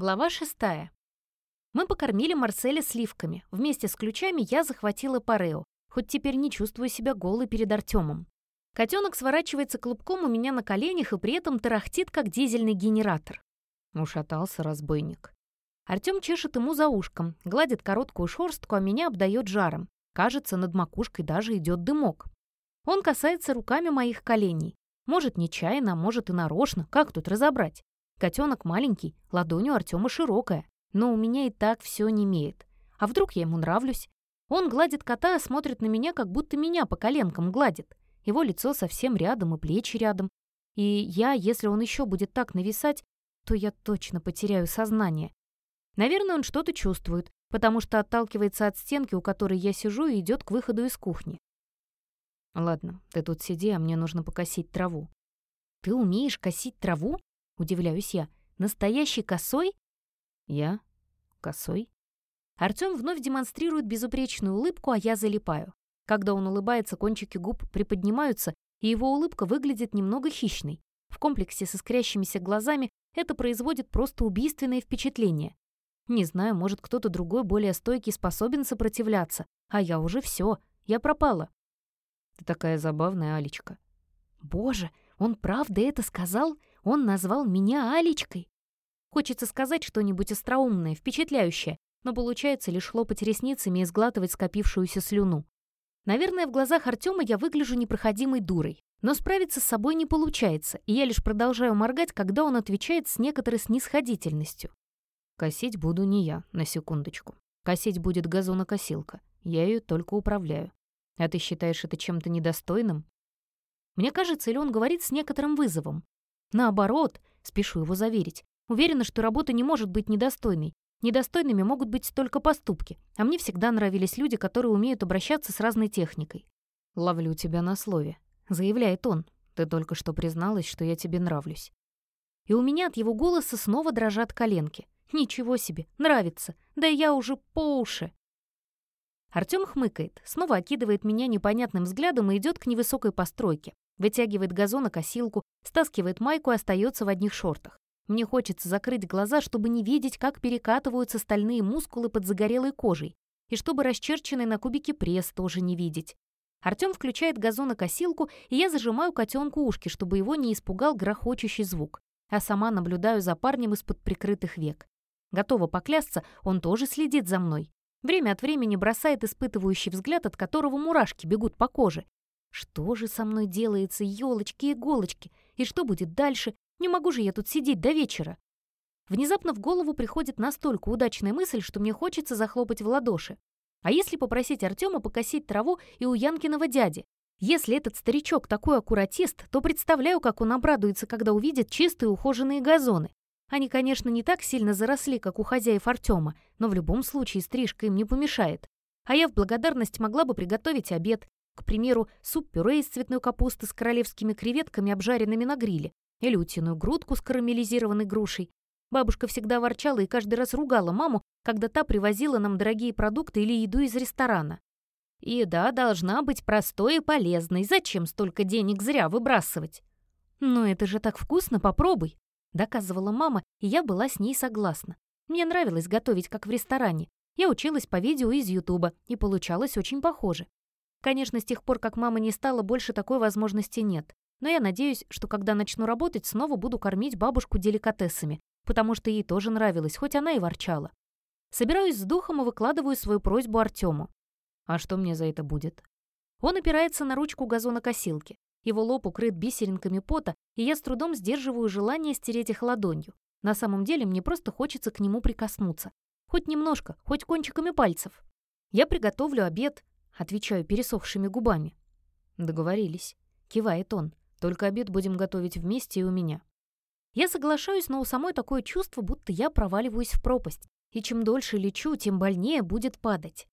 Глава шестая. Мы покормили Марселя сливками. Вместе с ключами я захватила парео, хоть теперь не чувствую себя голой перед Артемом. Котенок сворачивается клубком у меня на коленях и при этом тарахтит, как дизельный генератор. Ушатался разбойник. Артем чешет ему за ушком, гладит короткую шорстку, а меня обдает жаром. Кажется, над макушкой даже идет дымок. Он касается руками моих коленей. Может, нечаянно, а может и нарочно. Как тут разобрать? Котенок маленький, ладонь у Артема широкая, но у меня и так все не имеет. А вдруг я ему нравлюсь? Он гладит кота, а смотрит на меня, как будто меня по коленкам гладит. Его лицо совсем рядом и плечи рядом. И я, если он еще будет так нависать, то я точно потеряю сознание. Наверное, он что-то чувствует, потому что отталкивается от стенки, у которой я сижу, и идет к выходу из кухни. «Ладно, ты тут сиди, а мне нужно покосить траву». «Ты умеешь косить траву?» Удивляюсь я. Настоящий косой? Я? Косой? Артём вновь демонстрирует безупречную улыбку, а я залипаю. Когда он улыбается, кончики губ приподнимаются, и его улыбка выглядит немного хищной. В комплексе со искрящимися глазами это производит просто убийственное впечатление. Не знаю, может, кто-то другой более стойкий способен сопротивляться, а я уже все, я пропала. Ты такая забавная, Алечка. Боже, он правда это сказал? Он назвал меня Алечкой. Хочется сказать что-нибудь остроумное, впечатляющее, но получается лишь хлопать ресницами и сглатывать скопившуюся слюну. Наверное, в глазах Артема я выгляжу непроходимой дурой, но справиться с собой не получается, и я лишь продолжаю моргать, когда он отвечает с некоторой снисходительностью. «Косить буду не я, на секундочку. Косить будет газонокосилка. Я ее только управляю. А ты считаешь это чем-то недостойным?» Мне кажется, или он говорит с некоторым вызовом, Наоборот, спешу его заверить, уверена, что работа не может быть недостойной. Недостойными могут быть только поступки, а мне всегда нравились люди, которые умеют обращаться с разной техникой. «Ловлю тебя на слове», — заявляет он. «Ты только что призналась, что я тебе нравлюсь». И у меня от его голоса снова дрожат коленки. «Ничего себе, нравится, да я уже по уши». Артём хмыкает, снова окидывает меня непонятным взглядом и идет к невысокой постройке. Вытягивает газонокосилку, стаскивает майку и остается в одних шортах. Мне хочется закрыть глаза, чтобы не видеть, как перекатываются стальные мускулы под загорелой кожей, и чтобы расчерченный на кубике пресс тоже не видеть. Артём включает газонокосилку, и я зажимаю котенку ушки, чтобы его не испугал грохочущий звук, а сама наблюдаю за парнем из-под прикрытых век. Готова поклясться, он тоже следит за мной. Время от времени бросает испытывающий взгляд, от которого мурашки бегут по коже, что же со мной делается, елочки-иголочки? И что будет дальше? Не могу же я тут сидеть до вечера. Внезапно в голову приходит настолько удачная мысль, что мне хочется захлопать в ладоши. А если попросить Артема покосить траву и у Янкиного дяди? Если этот старичок такой аккуратист, то представляю, как он обрадуется, когда увидит чистые ухоженные газоны. Они, конечно, не так сильно заросли, как у хозяев Артема, но в любом случае стрижка им не помешает. А я в благодарность могла бы приготовить обед, к примеру, суп-пюре из цветной капусты с королевскими креветками, обжаренными на гриле, или утиную грудку с карамелизированной грушей. Бабушка всегда ворчала и каждый раз ругала маму, когда та привозила нам дорогие продукты или еду из ресторана. Еда должна быть простой и полезной. Зачем столько денег зря выбрасывать? «Но это же так вкусно, попробуй!» — доказывала мама, и я была с ней согласна. Мне нравилось готовить, как в ресторане. Я училась по видео из Ютуба, и получалось очень похоже. Конечно, с тех пор, как мама не стала, больше такой возможности нет. Но я надеюсь, что когда начну работать, снова буду кормить бабушку деликатесами, потому что ей тоже нравилось, хоть она и ворчала. Собираюсь с духом и выкладываю свою просьбу Артему. А что мне за это будет? Он опирается на ручку газонокосилки. Его лоб укрыт бисеринками пота, и я с трудом сдерживаю желание стереть их ладонью. На самом деле мне просто хочется к нему прикоснуться. Хоть немножко, хоть кончиками пальцев. Я приготовлю обед, Отвечаю пересохшими губами. Договорились. Кивает он. Только обед будем готовить вместе и у меня. Я соглашаюсь, но у самой такое чувство, будто я проваливаюсь в пропасть. И чем дольше лечу, тем больнее будет падать.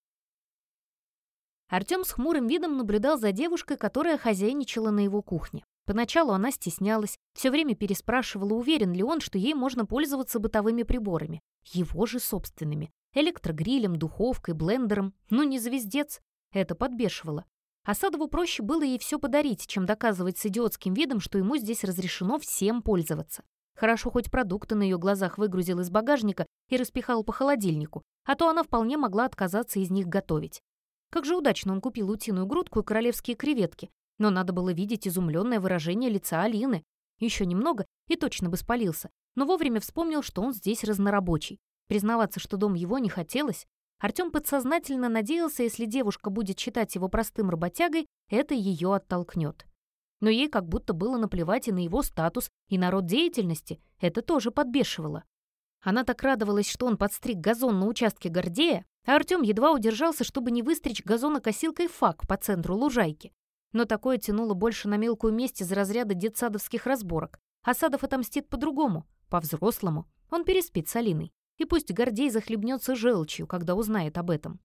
Артём с хмурым видом наблюдал за девушкой, которая хозяйничала на его кухне. Поначалу она стеснялась, все время переспрашивала, уверен ли он, что ей можно пользоваться бытовыми приборами. Его же собственными. Электрогрилем, духовкой, блендером. Ну не звездец. Это подбешивало. Асадову проще было ей все подарить, чем доказывать с идиотским видом, что ему здесь разрешено всем пользоваться. Хорошо, хоть продукты на ее глазах выгрузил из багажника и распихал по холодильнику, а то она вполне могла отказаться из них готовить. Как же удачно он купил утиную грудку и королевские креветки, но надо было видеть изумленное выражение лица Алины. Еще немного и точно бы спалился, но вовремя вспомнил, что он здесь разнорабочий. Признаваться, что дом его не хотелось. Артем подсознательно надеялся, если девушка будет считать его простым работягой, это ее оттолкнет. Но ей как будто было наплевать и на его статус, и на род деятельности. Это тоже подбешивало. Она так радовалась, что он подстриг газон на участке Гордея, а Артем едва удержался, чтобы не выстричь газонокосилкой фак по центру лужайки. Но такое тянуло больше на мелкую месть из разряда детсадовских разборок. А Садов отомстит по-другому, по-взрослому. Он переспит с Алиной. И пусть Гордей захлебнется желчью, когда узнает об этом.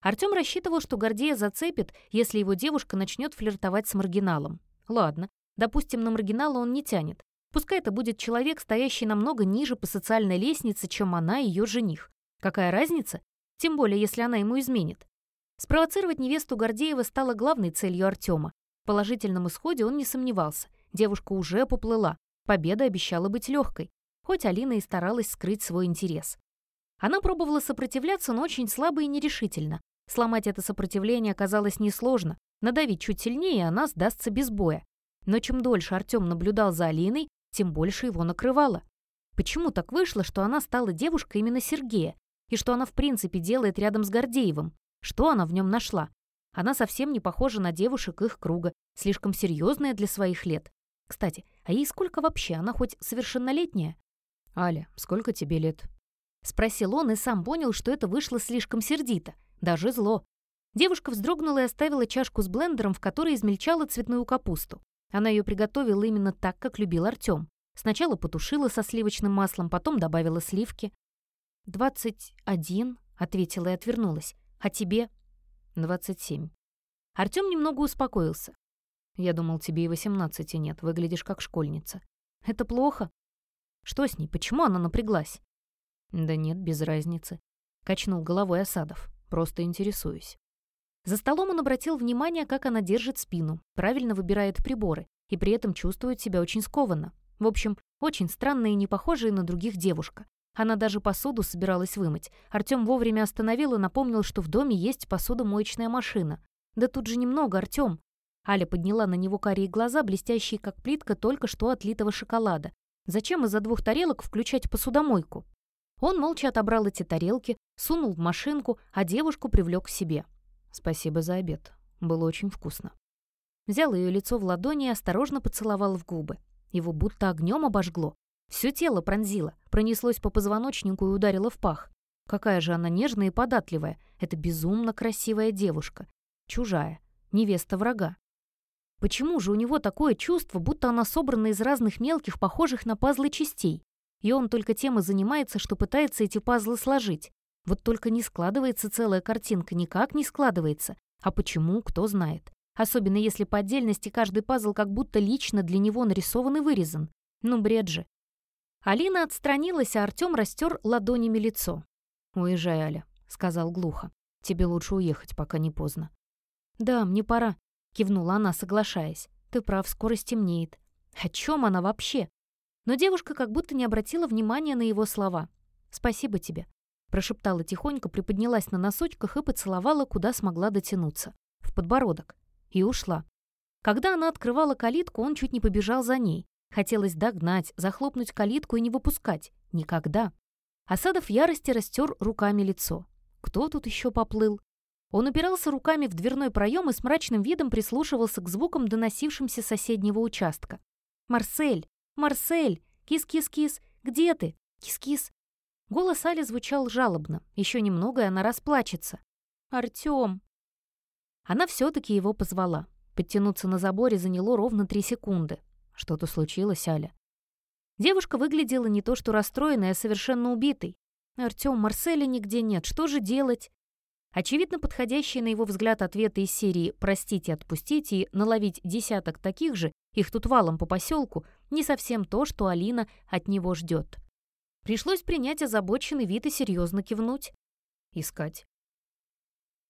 Артем рассчитывал, что Гордея зацепит, если его девушка начнет флиртовать с маргиналом. Ладно, допустим, на маргинала он не тянет. Пускай это будет человек, стоящий намного ниже по социальной лестнице, чем она и ее жених. Какая разница? Тем более, если она ему изменит. Спровоцировать невесту Гордеева стало главной целью Артема. В положительном исходе он не сомневался. Девушка уже поплыла. Победа обещала быть легкой, хоть Алина и старалась скрыть свой интерес. Она пробовала сопротивляться, но очень слабо и нерешительно. Сломать это сопротивление оказалось несложно. Надавить чуть сильнее, и она сдастся без боя. Но чем дольше Артем наблюдал за Алиной, тем больше его накрывало. Почему так вышло, что она стала девушкой именно Сергея? И что она в принципе делает рядом с Гордеевым? Что она в нем нашла? Она совсем не похожа на девушек их круга, слишком серьезная для своих лет. Кстати, а ей сколько вообще? Она хоть совершеннолетняя? «Аля, сколько тебе лет?» Спросил он и сам понял, что это вышло слишком сердито, даже зло. Девушка вздрогнула и оставила чашку с блендером, в которой измельчала цветную капусту. Она ее приготовила именно так, как любил Артем. Сначала потушила со сливочным маслом, потом добавила сливки. «Двадцать один», — ответила и отвернулась. «А тебе?» «Двадцать семь». Артем немного успокоился. «Я думал, тебе и восемнадцати нет, выглядишь как школьница». «Это плохо?» «Что с ней? Почему она напряглась?» «Да нет, без разницы», — качнул головой Осадов. «Просто интересуюсь». За столом он обратил внимание, как она держит спину, правильно выбирает приборы и при этом чувствует себя очень скованно. В общем, очень странная и не похожая на других девушка. Она даже посуду собиралась вымыть. Артем вовремя остановил и напомнил, что в доме есть посудомоечная машина. «Да тут же немного, Артем!» Аля подняла на него карие глаза, блестящие как плитка только что отлитого шоколада. «Зачем из-за двух тарелок включать посудомойку?» Он молча отобрал эти тарелки, сунул в машинку, а девушку привлек к себе. «Спасибо за обед. Было очень вкусно». Взял ее лицо в ладони и осторожно поцеловал в губы. Его будто огнем обожгло. Все тело пронзило, пронеслось по позвоночнику и ударило в пах. Какая же она нежная и податливая. Это безумно красивая девушка. Чужая. Невеста врага. Почему же у него такое чувство, будто она собрана из разных мелких, похожих на пазлы частей? И он только тем и занимается, что пытается эти пазлы сложить. Вот только не складывается целая картинка, никак не складывается. А почему, кто знает. Особенно если по отдельности каждый пазл как будто лично для него нарисован и вырезан. Ну, бред же. Алина отстранилась, а Артем растер ладонями лицо. «Уезжай, Аля», — сказал глухо. «Тебе лучше уехать, пока не поздно». «Да, мне пора», — кивнула она, соглашаясь. «Ты прав, скоро стемнеет». О чем она вообще? Но девушка как будто не обратила внимания на его слова. «Спасибо тебе. Прошептала тихонько, приподнялась на носочках и поцеловала, куда смогла дотянуться. В подбородок. И ушла. Когда она открывала калитку, он чуть не побежал за ней. Хотелось догнать, захлопнуть калитку и не выпускать. Никогда. Асадов в ярости растер руками лицо. Кто тут еще поплыл? Он упирался руками в дверной проем и с мрачным видом прислушивался к звукам, доносившимся с соседнего участка. «Марсель! Марсель! Кис-кис-кис! Где ты? Кис-кис!» Голос Али звучал жалобно. Еще немного, и она расплачется. «Артём!» Она все-таки его позвала. Подтянуться на заборе заняло ровно три секунды. Что-то случилось, Аля. Девушка выглядела не то что расстроенной, а совершенно убитой. «Артём, Марселя нигде нет. Что же делать?» Очевидно, подходящие на его взгляд ответы из серии «Простите, отпустите» и «Наловить десяток таких же, их тут валом по поселку» не совсем то, что Алина от него ждет. Пришлось принять озабоченный вид и серьезно кивнуть. Искать.